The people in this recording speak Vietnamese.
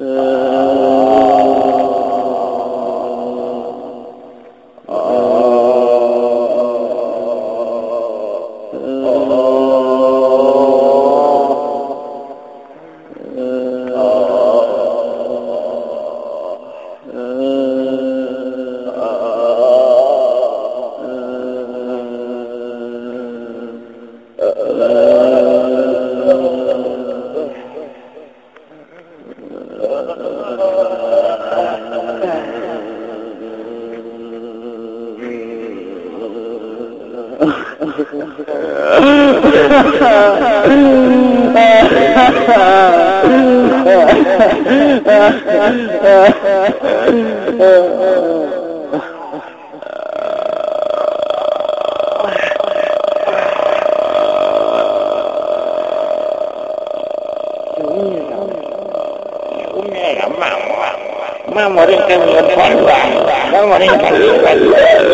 Uh... Mamma rinca mi un po' il guarda, mamma rinca mi un po' il guarda.